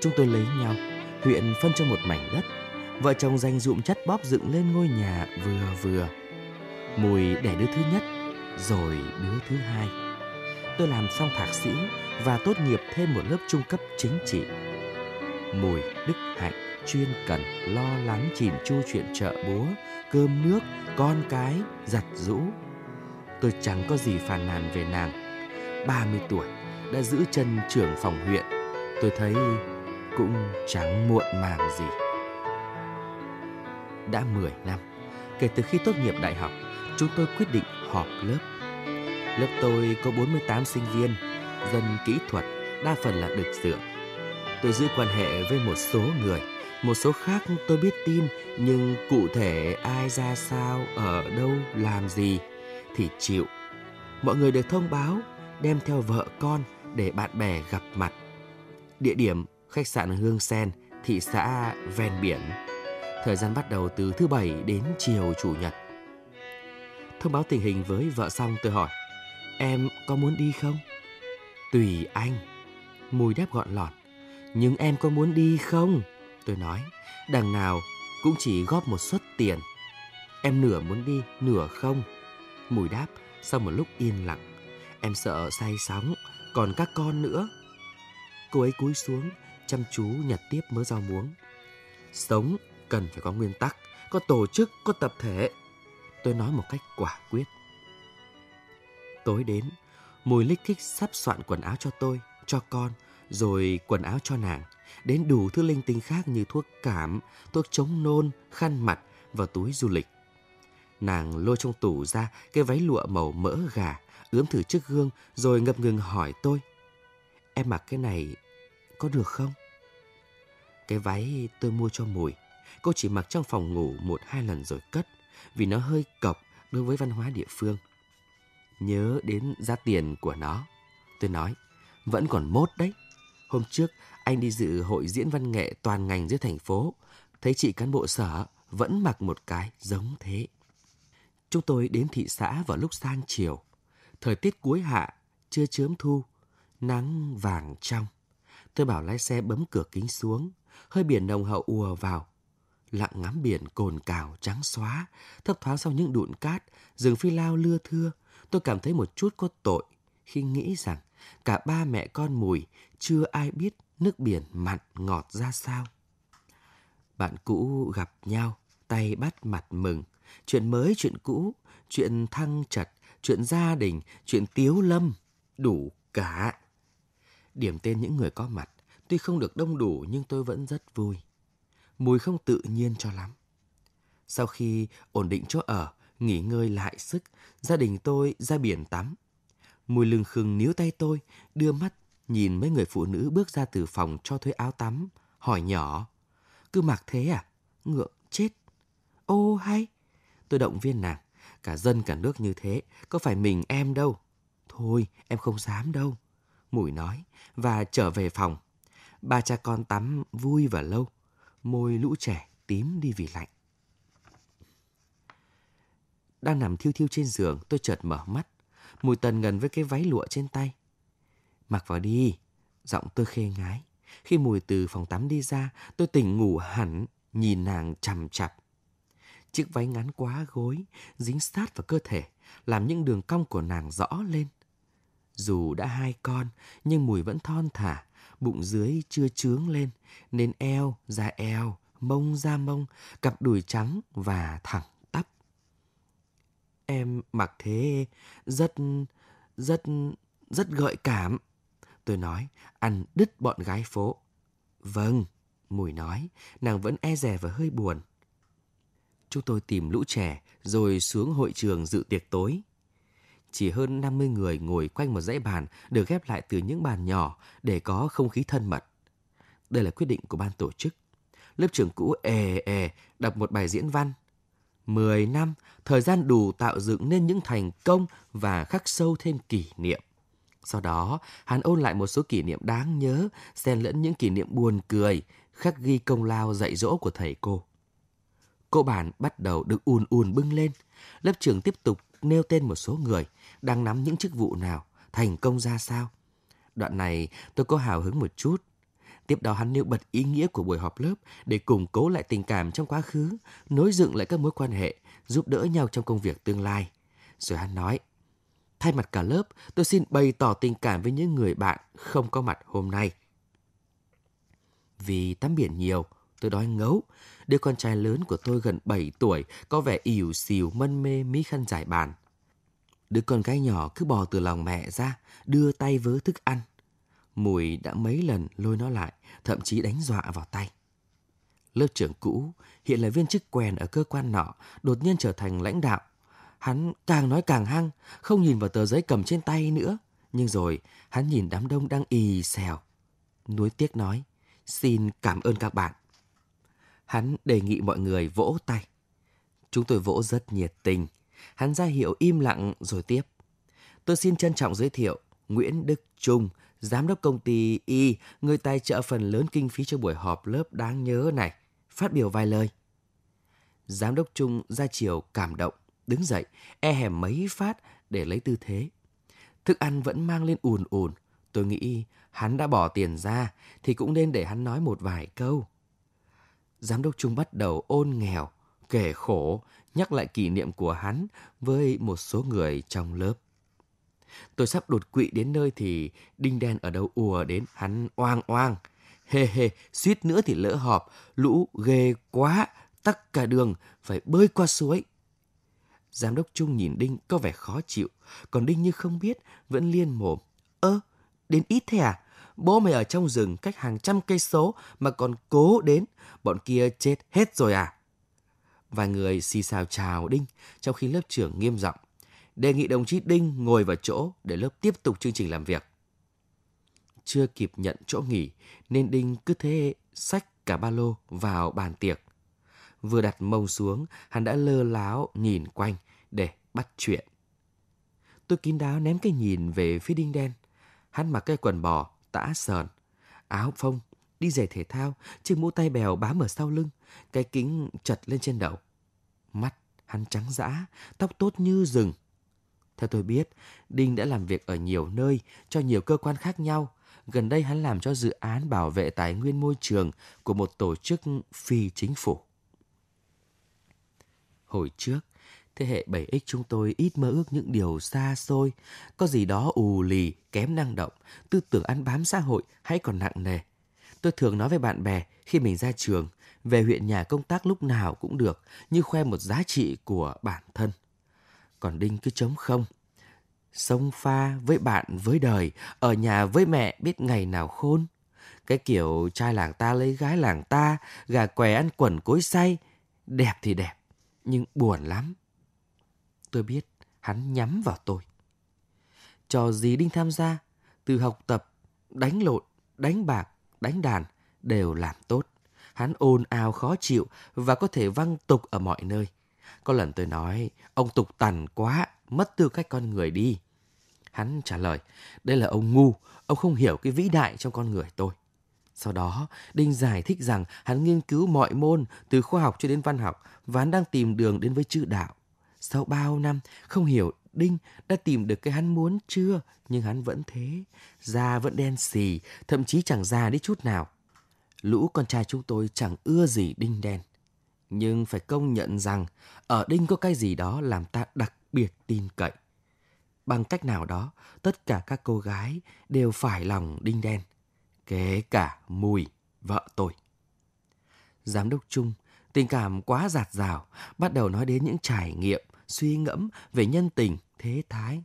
[SPEAKER 4] Chúng tôi lấy nhau, huyện phân cho một mảnh đất. Vợ chồng dành dụm chất bóp dựng lên ngôi nhà vừa vừa. Mùi đẻ đứa thứ nhất, rồi đứa thứ hai. Tôi làm xong thạc sĩ và tốt nghiệp thêm một lớp trung cấp chính trị. Mùi, Đức Hạnh chuyên cần lo lắng chỉn chu chuyện chợ búa, cơm nước, con cái, giặt rũ. Tôi chẳng có gì phàn nàn về nàng. 30 tuổi, đã giữ chân trưởng phòng huyện. Tôi thấy cũng chẳng muộn màng gì. Đã 10 năm, kể từ khi tốt nghiệp đại học, chúng tôi quyết định họp lớp. Lớp tôi có 48 sinh viên, dân kỹ thuật, đa phần là được dưỡng. Tôi giữ quan hệ với một số người, một số khác tôi biết tin, nhưng cụ thể ai ra sao, ở đâu, làm gì thì chịu. Mọi người được thông báo đem theo vợ con để bạn bè gặp mặt. Địa điểm khách sạn Hương Sen, thị xã ven biển. Thời gian bắt đầu từ thứ bảy đến chiều chủ nhật. Thông báo tình hình với vợ xong tôi hỏi, em có muốn đi không? Tùy anh. Mùi đáp gọn lọt. Nhưng em có muốn đi không? Tôi nói, đằng nào cũng chỉ góp một suất tiền. Em nửa muốn đi, nửa không. Mùi đáp, sau một lúc yên lặng. Em sợ say sóng, còn các con nữa. Cô ấy cúi xuống, chăm chú nhặt tiếp mớ rau muống. Sống cần phải có nguyên tắc, có tổ chức, có tập thể. Tôi nói một cách quả quyết. Tối đến, Mùi lích kích sắp soạn quần áo cho tôi, cho con, rồi quần áo cho nàng. Đến đủ thứ linh tinh khác như thuốc cảm, thuốc chống nôn, khăn mặt và túi du lịch. Nàng lôi trong tủ ra cái váy lụa màu mỡ gà, ướm thử trước gương rồi ngập ngừng hỏi tôi. Em mặc cái này có được không? Cái váy tôi mua cho Mùi, cô chỉ mặc trong phòng ngủ một hai lần rồi cất vì nó hơi cộc đối với văn hóa địa phương. Nhớ đến giá tiền của nó, tôi nói, vẫn còn mốt đấy. Hôm trước anh đi dự hội diễn văn nghệ toàn ngành dưới thành phố, thấy chị cán bộ sở vẫn mặc một cái giống thế. Chúng tôi đến thị xã vào lúc sang chiều. Thời tiết cuối hạ, chưa chớm thu, nắng vàng trong. Tôi bảo lái xe bấm cửa kính xuống, hơi biển nồng hậu ùa vào. Lặng ngắm biển cồn cào trắng xóa, thấp thoáng sau những đụn cát, rừng phi lao lưa thưa. Tôi cảm thấy một chút có tội khi nghĩ rằng cả ba mẹ con mùi chưa ai biết nước biển mặn ngọt ra sao. Bạn cũ gặp nhau, tay bắt mặt mừng. Chuyện mới, chuyện cũ, chuyện thăng trật, chuyện gia đình, chuyện tiếu lâm, đủ cả. Điểm tên những người có mặt, tuy không được đông đủ nhưng tôi vẫn rất vui. Mùi không tự nhiên cho lắm. Sau khi ổn định chỗ ở, nghỉ ngơi lại sức, gia đình tôi ra biển tắm. Mùi lưng khừng níu tay tôi, đưa mắt nhìn mấy người phụ nữ bước ra từ phòng cho thuê áo tắm, hỏi nhỏ. Cứ mặc thế à? Ngượng chết. Ô hay. Tôi động viên nàng. Cả dân cả nước như thế, có phải mình em đâu. Thôi, em không dám đâu. Mùi nói, và trở về phòng. Ba cha con tắm vui và lâu. Môi lũ trẻ tím đi vì lạnh. Đang nằm thiêu thiêu trên giường, tôi chợt mở mắt. Mùi tần ngần với cái váy lụa trên tay. Mặc vào đi. Giọng tôi khê ngái. Khi mùi từ phòng tắm đi ra, tôi tỉnh ngủ hẳn, nhìn nàng chằm chặp. Chiếc váy ngắn quá gối, dính sát vào cơ thể, làm những đường cong của nàng rõ lên. Dù đã hai con, nhưng mùi vẫn thon thả, bụng dưới chưa trướng lên, nên eo ra eo, mông ra mông, cặp đùi trắng và thẳng tắp. Em mặc thế rất, rất, rất gợi cảm. Tôi nói, ăn đứt bọn gái phố. Vâng, Mùi nói, nàng vẫn e rè và hơi buồn. Chúng tôi tìm lũ trẻ rồi xuống hội trường dự tiệc tối. Chỉ hơn 50 người ngồi quanh một dãy bàn được ghép lại từ những bàn nhỏ để có không khí thân mật. Đây là quyết định của ban tổ chức. Lớp trưởng cũ ề ề đọc một bài diễn văn. Mười năm, thời gian đủ tạo dựng nên những thành công và khắc sâu thêm kỷ niệm. Sau đó, hắn ôn lại một số kỷ niệm đáng nhớ, xen lẫn những kỷ niệm buồn cười, khắc ghi công lao dạy dỗ của thầy cô. Cô bàn bắt đầu được ùn ùn bưng lên. Lớp trưởng tiếp tục nêu tên một số người đang nắm những chức vụ nào, thành công ra sao. Đoạn này tôi có hào hứng một chút. Tiếp đó hắn nêu bật ý nghĩa của buổi họp lớp để củng cố lại tình cảm trong quá khứ, nối dựng lại các mối quan hệ, giúp đỡ nhau trong công việc tương lai. Rồi hắn nói, thay mặt cả lớp, tôi xin bày tỏ tình cảm với những người bạn không có mặt hôm nay. Vì tắm biển nhiều, tôi đói ngấu. Đứa con trai lớn của tôi gần 7 tuổi, có vẻ ỉu xìu mân mê mỹ khăn giải bàn. Đứa con gái nhỏ cứ bò từ lòng mẹ ra, đưa tay vớ thức ăn. Mùi đã mấy lần lôi nó lại, thậm chí đánh dọa vào tay. Lớp trưởng cũ, hiện là viên chức quèn ở cơ quan nọ, đột nhiên trở thành lãnh đạo. Hắn càng nói càng hăng, không nhìn vào tờ giấy cầm trên tay nữa. Nhưng rồi, hắn nhìn đám đông đang ì xèo. Nuối tiếc nói, xin cảm ơn các bạn. Hắn đề nghị mọi người vỗ tay. Chúng tôi vỗ rất nhiệt tình. Hắn ra hiệu im lặng rồi tiếp. Tôi xin trân trọng giới thiệu Nguyễn Đức Trung, giám đốc công ty Y, người tài trợ phần lớn kinh phí cho buổi họp lớp đáng nhớ này, phát biểu vài lời. Giám đốc Trung ra chiều cảm động, đứng dậy, e hèm mấy phát để lấy tư thế. Thức ăn vẫn mang lên ùn ùn, tôi nghĩ hắn đã bỏ tiền ra thì cũng nên để hắn nói một vài câu. Giám đốc Trung bắt đầu ôn nghèo, kể khổ, nhắc lại kỷ niệm của hắn với một số người trong lớp. Tôi sắp đột quỵ đến nơi thì đinh đen ở đâu ùa đến hắn oang oang. Hê hê, suýt nữa thì lỡ họp, lũ ghê quá, tắc cả đường, phải bơi qua suối. Giám đốc Trung nhìn Đinh có vẻ khó chịu, còn Đinh như không biết, vẫn liên mồm. Ơ, đến ít thế à? Bố mày ở trong rừng cách hàng trăm cây số mà còn cố đến, bọn kia chết hết rồi à? Vài người xì xào chào Đinh, trong khi lớp trưởng nghiêm giọng đề nghị đồng chí Đinh ngồi vào chỗ để lớp tiếp tục chương trình làm việc. Chưa kịp nhận chỗ nghỉ nên Đinh cứ thế xách cả ba lô vào bàn tiệc. Vừa đặt mông xuống, hắn đã lơ láo nhìn quanh để bắt chuyện. Tôi kín đáo ném cái nhìn về phía Đinh đen. Hắn mặc cái quần bò, tã sờn, áo phông, đi giày thể thao, chiếc mũ tay bèo bám ở sau lưng, cái kính chật lên trên đầu. Mắt hắn trắng dã, tóc tốt như rừng, theo tôi biết, Đinh đã làm việc ở nhiều nơi, cho nhiều cơ quan khác nhau. Gần đây hắn làm cho dự án bảo vệ tài nguyên môi trường của một tổ chức phi chính phủ. Hồi trước, thế hệ 7X chúng tôi ít mơ ước những điều xa xôi, có gì đó ù lì, kém năng động, tư tưởng ăn bám xã hội hay còn nặng nề. Tôi thường nói với bạn bè khi mình ra trường, về huyện nhà công tác lúc nào cũng được, như khoe một giá trị của bản thân còn Đinh cứ trống không. Sông pha với bạn với đời, ở nhà với mẹ biết ngày nào khôn. Cái kiểu trai làng ta lấy gái làng ta, gà què ăn quần cối say, đẹp thì đẹp, nhưng buồn lắm. Tôi biết hắn nhắm vào tôi. Trò gì Đinh tham gia, từ học tập, đánh lộn, đánh bạc, đánh đàn, đều làm tốt. Hắn ồn ào khó chịu và có thể văng tục ở mọi nơi. Có lần tôi nói, ông tục tằn quá, mất tư cách con người đi. Hắn trả lời, đây là ông ngu, ông không hiểu cái vĩ đại trong con người tôi. Sau đó, Đinh giải thích rằng hắn nghiên cứu mọi môn, từ khoa học cho đến văn học, và hắn đang tìm đường đến với chữ đạo. Sau bao năm, không hiểu Đinh đã tìm được cái hắn muốn chưa, nhưng hắn vẫn thế. Da vẫn đen xì, thậm chí chẳng già đi chút nào. Lũ con trai chúng tôi chẳng ưa gì Đinh đen. Nhưng phải công nhận rằng ở Đinh có cái gì đó làm ta đặc biệt tin cậy. Bằng cách nào đó, tất cả các cô gái đều phải lòng Đinh đen. Kể cả Mùi, vợ tôi. Giám đốc Trung, tình cảm quá giạt rào, bắt đầu nói đến những trải nghiệm, suy ngẫm về nhân tình, thế thái.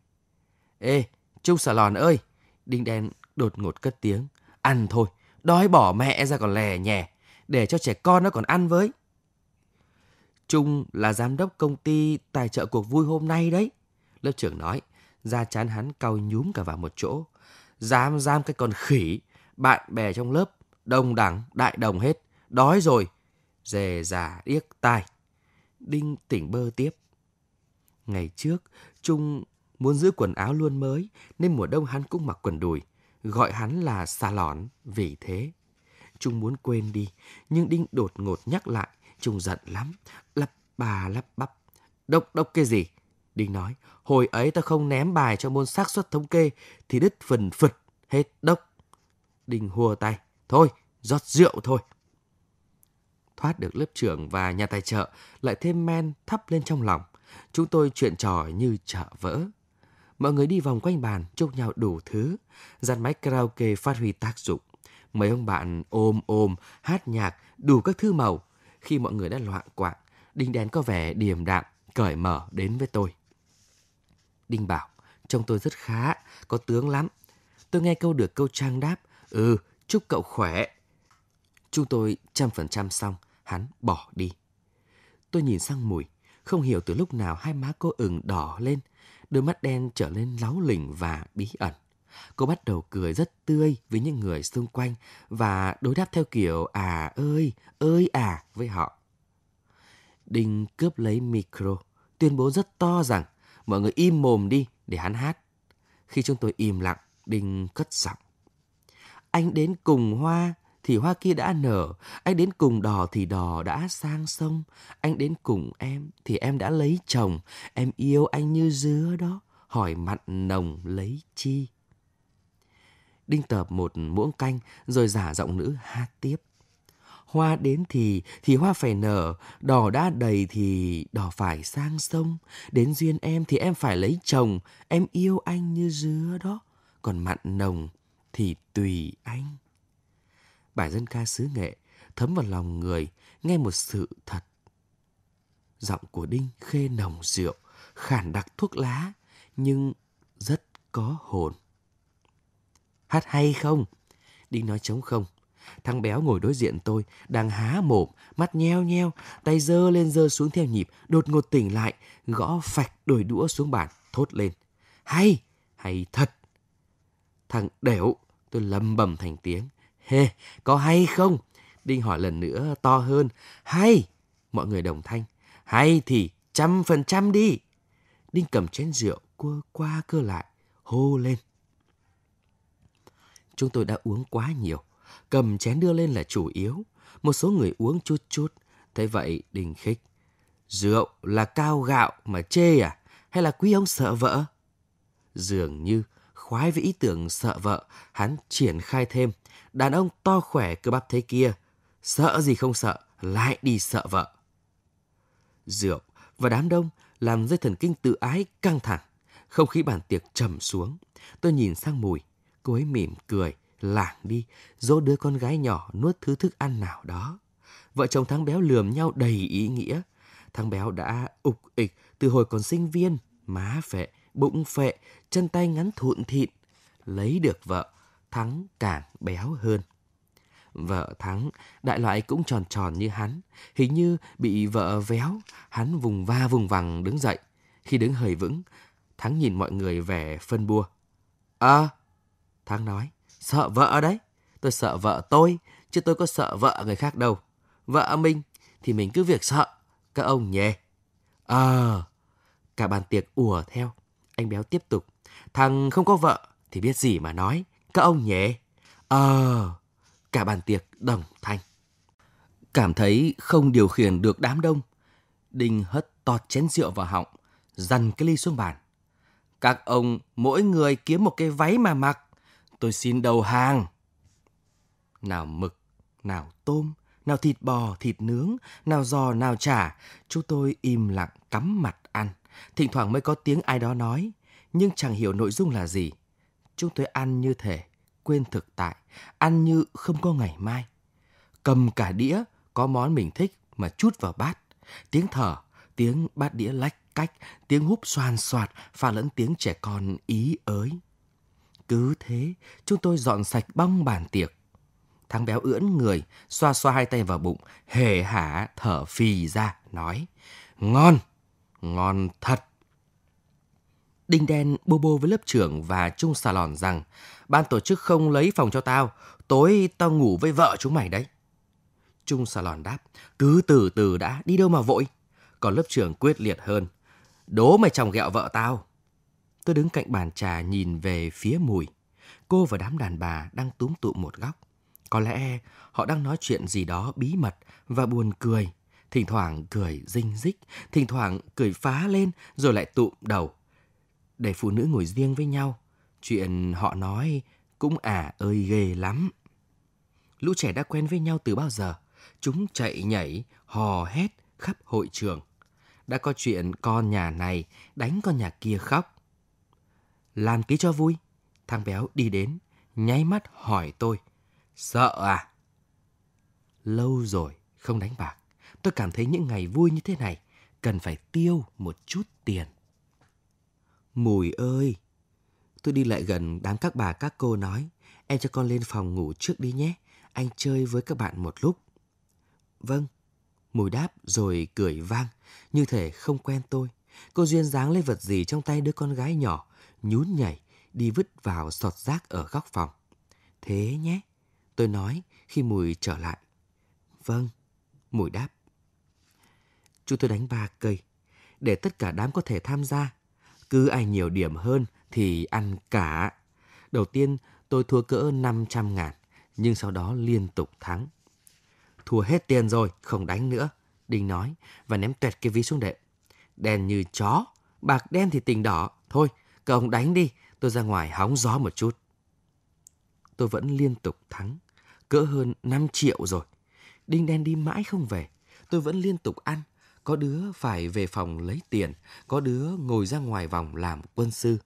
[SPEAKER 4] Ê, Trung xà lòn ơi! Đinh đen đột ngột cất tiếng. Ăn thôi, đói bỏ mẹ ra còn lè nhè, để cho trẻ con nó còn ăn với. Trung là giám đốc công ty tài trợ cuộc vui hôm nay đấy. Lớp trưởng nói, ra chán hắn cau nhúm cả vào một chỗ. Dám giam cái con khỉ, bạn bè trong lớp, đồng đẳng, đại đồng hết, đói rồi. Dè già điếc tai. Đinh tỉnh bơ tiếp. Ngày trước, Trung muốn giữ quần áo luôn mới, nên mùa đông hắn cũng mặc quần đùi. Gọi hắn là xà lòn vì thế. Trung muốn quên đi, nhưng Đinh đột ngột nhắc lại Trung giận lắm, lắp bà lắp bắp. Đốc đốc cái gì? Đinh nói, hồi ấy ta không ném bài cho môn xác suất thống kê thì đứt phần phật hết đốc. Đinh hùa tay. Thôi, rót rượu thôi. Thoát được lớp trưởng và nhà tài trợ, lại thêm men thắp lên trong lòng. Chúng tôi chuyện trò như chợ vỡ. Mọi người đi vòng quanh bàn, chúc nhau đủ thứ. Dàn máy karaoke phát huy tác dụng. Mấy ông bạn ôm ôm, hát nhạc, đủ các thứ màu. Khi mọi người đã loạn quạng, Đinh Đen có vẻ điềm đạm, cởi mở đến với tôi. Đinh bảo, trông tôi rất khá, có tướng lắm. Tôi nghe câu được câu trang đáp, ừ, chúc cậu khỏe. Chúng tôi trăm phần trăm xong, hắn bỏ đi. Tôi nhìn sang mùi, không hiểu từ lúc nào hai má cô ửng đỏ lên, đôi mắt đen trở lên láu lỉnh và bí ẩn. Cô bắt đầu cười rất tươi với những người xung quanh và đối đáp theo kiểu à ơi, ơi à với họ. Đinh cướp lấy micro, tuyên bố rất to rằng mọi người im mồm đi để hắn hát. Khi chúng tôi im lặng, Đinh cất giọng. Anh đến cùng hoa thì hoa kia đã nở, anh đến cùng đò thì đò đã sang sông, anh đến cùng em thì em đã lấy chồng, em yêu anh như dứa đó, hỏi mặn nồng lấy chi. Đinh tập một muỗng canh rồi giả giọng nữ hát tiếp. Hoa đến thì, thì hoa phải nở, đò đã đầy thì đò phải sang sông. Đến duyên em thì em phải lấy chồng, em yêu anh như dứa đó. Còn mặn nồng thì tùy anh. Bài dân ca xứ nghệ thấm vào lòng người, nghe một sự thật. Giọng của Đinh khê nồng rượu, khản đặc thuốc lá, nhưng rất có hồn. Hát hay không? Đinh nói trống không. Thằng béo ngồi đối diện tôi, đang há mồm, mắt nheo nheo, tay dơ lên dơ xuống theo nhịp, đột ngột tỉnh lại, gõ phạch đồi đũa xuống bàn, thốt lên. Hay, hay thật. Thằng đểu, tôi lầm bầm thành tiếng. Hê, có hay không? Đinh hỏi lần nữa to hơn. Hay! Mọi người đồng thanh. Hay thì trăm phần trăm đi. Đinh cầm chén rượu, cua qua cơ lại, hô lên. Chúng tôi đã uống quá nhiều. Cầm chén đưa lên là chủ yếu. Một số người uống chút chút. Thế vậy Đinh khích. Rượu là cao gạo mà chê à? Hay là quý ông sợ vợ? Dường như khoái với ý tưởng sợ vợ, hắn triển khai thêm. Đàn ông to khỏe cơ bắp thế kia, sợ gì không sợ, lại đi sợ vợ. Rượu và đám đông làm dây thần kinh tự ái căng thẳng. Không khí bàn tiệc trầm xuống. Tôi nhìn sang mùi, cô ấy mỉm cười, lảng đi, dỗ đứa con gái nhỏ nuốt thứ thức ăn nào đó. Vợ chồng thằng béo lườm nhau đầy ý nghĩa. Thằng béo đã ục ịch từ hồi còn sinh viên, má phệ, bụng phệ, chân tay ngắn thụn thịt. Lấy được vợ, Thắng càng béo hơn. Vợ Thắng, đại loại cũng tròn tròn như hắn, hình như bị vợ véo, hắn vùng va vùng vằng đứng dậy. Khi đứng hơi vững, Thắng nhìn mọi người vẻ phân bua. Ờ, à, Thắng nói, sợ vợ đấy. Tôi sợ vợ tôi, chứ tôi có sợ vợ người khác đâu. Vợ mình thì mình cứ việc sợ, các ông nhé. Ờ, à, cả bàn tiệc ùa theo. Anh béo tiếp tục, thằng không có vợ thì biết gì mà nói, các ông nhé. Ờ, cả bàn tiệc đồng thanh. Cảm thấy không điều khiển được đám đông, Đinh hất tọt chén rượu vào họng, dằn cái ly xuống bàn. Các ông mỗi người kiếm một cái váy mà mặc, tôi xin đầu hàng. Nào mực, nào tôm, nào thịt bò, thịt nướng, nào giò, nào chả, chúng tôi im lặng cắm mặt ăn. Thỉnh thoảng mới có tiếng ai đó nói, nhưng chẳng hiểu nội dung là gì. Chúng tôi ăn như thể quên thực tại, ăn như không có ngày mai. Cầm cả đĩa, có món mình thích mà chút vào bát. Tiếng thở, tiếng bát đĩa lách cách, tiếng húp xoan xoạt, pha lẫn tiếng trẻ con ý ới. Cứ thế, chúng tôi dọn sạch bong bàn tiệc. Thằng béo ưỡn người, xoa xoa hai tay vào bụng, hề hả thở phì ra, nói. Ngon, ngon thật. Đinh đen bô bô với lớp trưởng và Trung Lòn rằng ban tổ chức không lấy phòng cho tao, tối tao ngủ với vợ chúng mày đấy. Trung Lòn đáp, cứ từ từ đã, đi đâu mà vội. Còn lớp trưởng quyết liệt hơn, đố mày chồng ghẹo vợ tao. Tôi đứng cạnh bàn trà nhìn về phía mùi. Cô và đám đàn bà đang túm tụm một góc. Có lẽ họ đang nói chuyện gì đó bí mật và buồn cười. Thỉnh thoảng cười dinh dích, thỉnh thoảng cười phá lên rồi lại tụm đầu để phụ nữ ngồi riêng với nhau. Chuyện họ nói cũng ả ơi ghê lắm. Lũ trẻ đã quen với nhau từ bao giờ. Chúng chạy nhảy, hò hét khắp hội trường. Đã có chuyện con nhà này đánh con nhà kia khóc. Làm tí cho vui. Thằng béo đi đến, nháy mắt hỏi tôi. Sợ à? Lâu rồi không đánh bạc. Tôi cảm thấy những ngày vui như thế này cần phải tiêu một chút tiền. Mùi ơi! Tôi đi lại gần đám các bà các cô nói, em cho con lên phòng ngủ trước đi nhé, anh chơi với các bạn một lúc. Vâng, mùi đáp rồi cười vang, như thể không quen tôi. Cô duyên dáng lấy vật gì trong tay đứa con gái nhỏ, nhún nhảy, đi vứt vào sọt rác ở góc phòng. Thế nhé, tôi nói khi mùi trở lại. Vâng, mùi đáp. Chú tôi đánh ba cây, để tất cả đám có thể tham gia. Cứ ai nhiều điểm hơn thì ăn cả. Đầu tiên tôi thua cỡ 500 ngàn, nhưng sau đó liên tục thắng. Thua hết tiền rồi, không đánh nữa, Đinh nói và ném tuẹt cái ví xuống đệm. Đen như chó, bạc đen thì tình đỏ. Thôi, cậu ông đánh đi, tôi ra ngoài hóng gió một chút. Tôi vẫn liên tục thắng, cỡ hơn 5 triệu rồi. Đinh đen đi mãi không về, tôi vẫn liên tục ăn. Có đứa phải về phòng lấy tiền, có đứa ngồi ra ngoài vòng làm quân sư.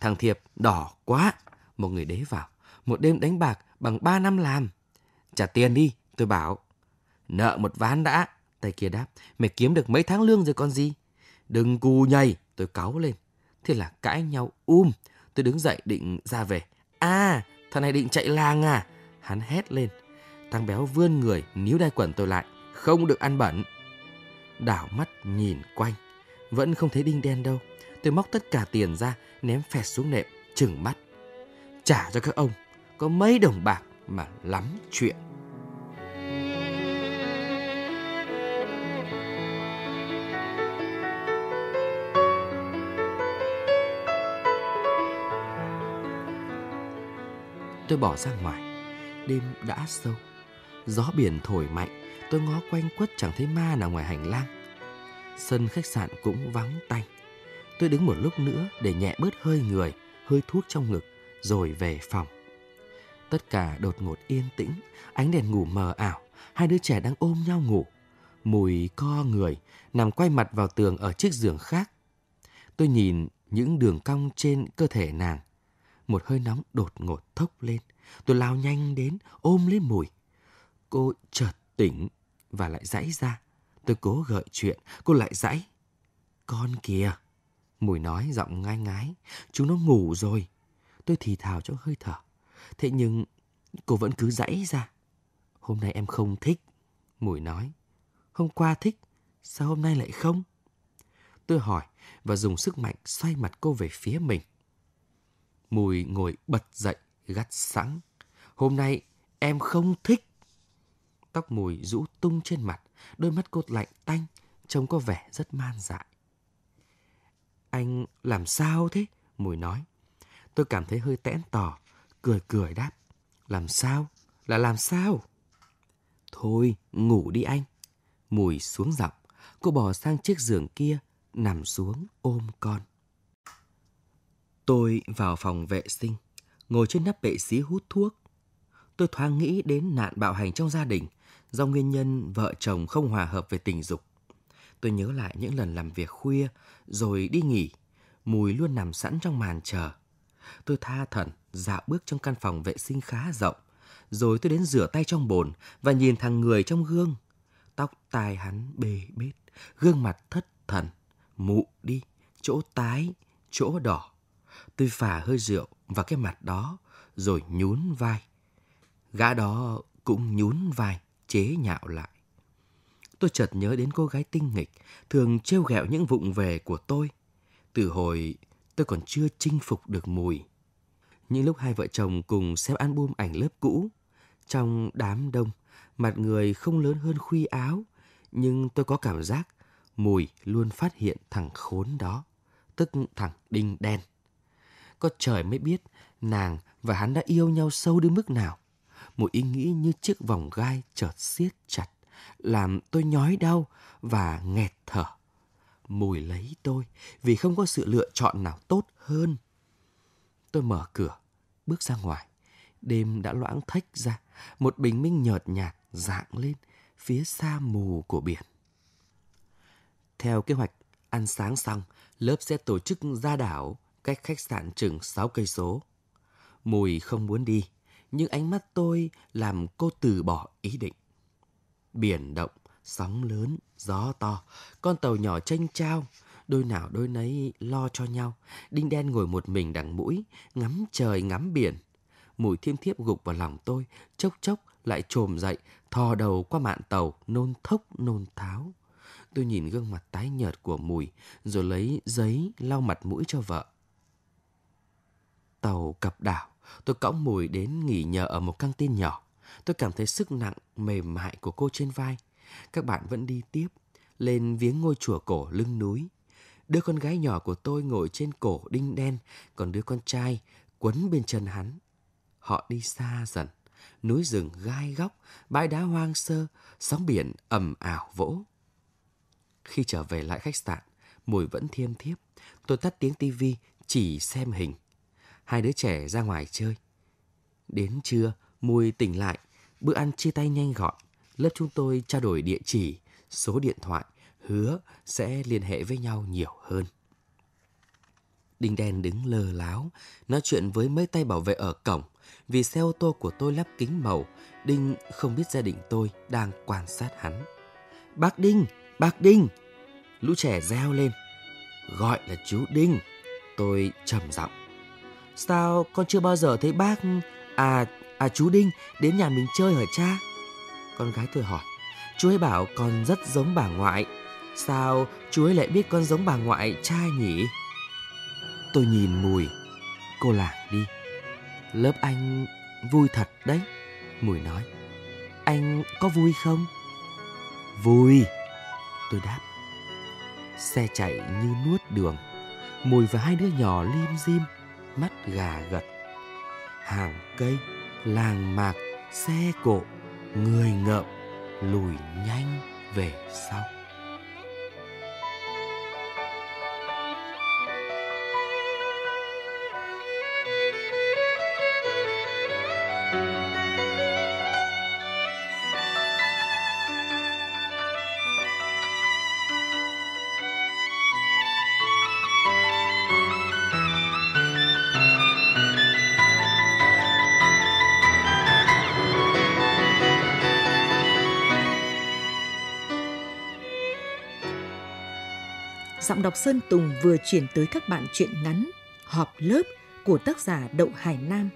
[SPEAKER 4] Thằng Thiệp đỏ quá, một người đế vào. Một đêm đánh bạc bằng 3 năm làm. Trả tiền đi, tôi bảo. Nợ một ván đã. Tay kia đáp, mày kiếm được mấy tháng lương rồi con gì? Đừng cù nhầy, tôi cáu lên. Thế là cãi nhau um. Tôi đứng dậy định ra về. À, thằng này định chạy làng à? Hắn hét lên. Thằng béo vươn người, níu đai quần tôi lại. Không được ăn bẩn. Đảo mắt nhìn quanh. Vẫn không thấy đinh đen đâu. Tôi móc tất cả tiền ra, ném phẹt xuống nệm, chừng mắt. Trả cho các ông, có mấy đồng bạc mà lắm chuyện. Tôi bỏ ra ngoài, đêm đã sâu. Gió biển thổi mạnh, tôi ngó quanh quất chẳng thấy ma nào ngoài hành lang. Sân khách sạn cũng vắng tanh. Tôi đứng một lúc nữa để nhẹ bớt hơi người, hơi thuốc trong ngực, rồi về phòng. Tất cả đột ngột yên tĩnh, ánh đèn ngủ mờ ảo, hai đứa trẻ đang ôm nhau ngủ. Mùi co người, nằm quay mặt vào tường ở chiếc giường khác. Tôi nhìn những đường cong trên cơ thể nàng. Một hơi nóng đột ngột thốc lên. Tôi lao nhanh đến, ôm lấy mùi. Cô chợt tỉnh và lại dãy ra. Tôi cố gợi chuyện, cô lại dãy. Con kìa! Mùi nói giọng ngai ngái. Chúng nó ngủ rồi. Tôi thì thào trong hơi thở. Thế nhưng cô vẫn cứ dãy ra. Hôm nay em không thích. Mùi nói. Hôm qua thích. Sao hôm nay lại không? Tôi hỏi và dùng sức mạnh xoay mặt cô về phía mình. Mùi ngồi bật dậy, gắt sẵn. Hôm nay em không thích. Tóc mùi rũ tung trên mặt, đôi mắt cô lạnh tanh, trông có vẻ rất man dại. Anh làm sao thế? Mùi nói. Tôi cảm thấy hơi tẽn tỏ, cười cười đáp. Làm sao? Là làm sao? Thôi, ngủ đi anh. Mùi xuống giọng, cô bò sang chiếc giường kia, nằm xuống ôm con. Tôi vào phòng vệ sinh, ngồi trên nắp bệ xí hút thuốc. Tôi thoáng nghĩ đến nạn bạo hành trong gia đình do nguyên nhân vợ chồng không hòa hợp về tình dục. Tôi nhớ lại những lần làm việc khuya rồi đi nghỉ, mùi luôn nằm sẵn trong màn chờ. Tôi tha thẩn dạo bước trong căn phòng vệ sinh khá rộng, rồi tôi đến rửa tay trong bồn và nhìn thằng người trong gương. Tóc tai hắn bê bết, gương mặt thất thần, mụ đi, chỗ tái, chỗ đỏ. Tôi phả hơi rượu vào cái mặt đó, rồi nhún vai. Gã đó cũng nhún vai, chế nhạo lại. Tôi chợt nhớ đến cô gái tinh nghịch, thường trêu ghẹo những vụng về của tôi. Từ hồi tôi còn chưa chinh phục được mùi. Những lúc hai vợ chồng cùng xem album ảnh lớp cũ, trong đám đông, mặt người không lớn hơn khuy áo, nhưng tôi có cảm giác mùi luôn phát hiện thằng khốn đó, tức thằng đinh đen. Có trời mới biết nàng và hắn đã yêu nhau sâu đến mức nào. Một ý nghĩ như chiếc vòng gai chợt siết chặt, làm tôi nhói đau và nghẹt thở. Mùi lấy tôi vì không có sự lựa chọn nào tốt hơn. Tôi mở cửa, bước ra ngoài, Đêm đã loãng thách ra, một bình minh nhợt nhạt dạng lên phía xa mù của biển. Theo kế hoạch, ăn sáng xong, lớp sẽ tổ chức ra đảo cách khách sạn chừng 6 cây số. Mùi không muốn đi, nhưng ánh mắt tôi làm cô từ bỏ ý định. Biển động, sóng lớn, gió to, con tàu nhỏ tranh trao, đôi nào đôi nấy lo cho nhau. Đinh đen ngồi một mình đằng mũi, ngắm trời ngắm biển. Mùi thiêm thiếp gục vào lòng tôi, chốc chốc lại trồm dậy, thò đầu qua mạn tàu, nôn thốc nôn tháo. Tôi nhìn gương mặt tái nhợt của Mùi, rồi lấy giấy lau mặt mũi cho vợ. Tàu cập đảo, tôi cõng Mùi đến nghỉ nhờ ở một căng tin nhỏ. Tôi cảm thấy sức nặng, mềm mại của cô trên vai. Các bạn vẫn đi tiếp, lên viếng ngôi chùa cổ lưng núi. Đứa con gái nhỏ của tôi ngồi trên cổ đinh đen, còn đứa con trai quấn bên chân hắn. Họ đi xa dần, núi rừng gai góc, bãi đá hoang sơ, sóng biển ầm ảo vỗ. Khi trở về lại khách sạn, mùi vẫn thiêm thiếp. Tôi tắt tiếng tivi chỉ xem hình. Hai đứa trẻ ra ngoài chơi. Đến trưa, mùi tỉnh lại, bữa ăn chia tay nhanh gọn. Lớp chúng tôi trao đổi địa chỉ, số điện thoại, hứa sẽ liên hệ với nhau nhiều hơn. Đinh đen đứng lờ láo, nói chuyện với mấy tay bảo vệ ở cổng. Vì xe ô tô của tôi lắp kính màu, Đinh không biết gia đình tôi đang quan sát hắn. Bác Đinh, bác Đinh! Lũ trẻ reo lên. Gọi là chú Đinh. Tôi trầm giọng. Sao con chưa bao giờ thấy bác... À, à chú Đinh đến nhà mình chơi hả cha? Con gái tôi hỏi. Chú ấy bảo con rất giống bà ngoại. Sao chú ấy lại biết con giống bà ngoại cha nhỉ? Tôi nhìn Mùi. Cô lạc đi. Lớp anh vui thật đấy. Mùi nói. Anh có vui không? Vui. Tôi đáp. Xe chạy như nuốt đường. Mùi và hai đứa nhỏ lim dim, mắt gà gật. Hàng cây, làng mạc, xe cộ, người ngợm lùi nhanh về sau.
[SPEAKER 1] Đọc Sơn Tùng vừa chuyển tới các bạn truyện ngắn, Họp lớp của tác giả Đậu Hải Nam.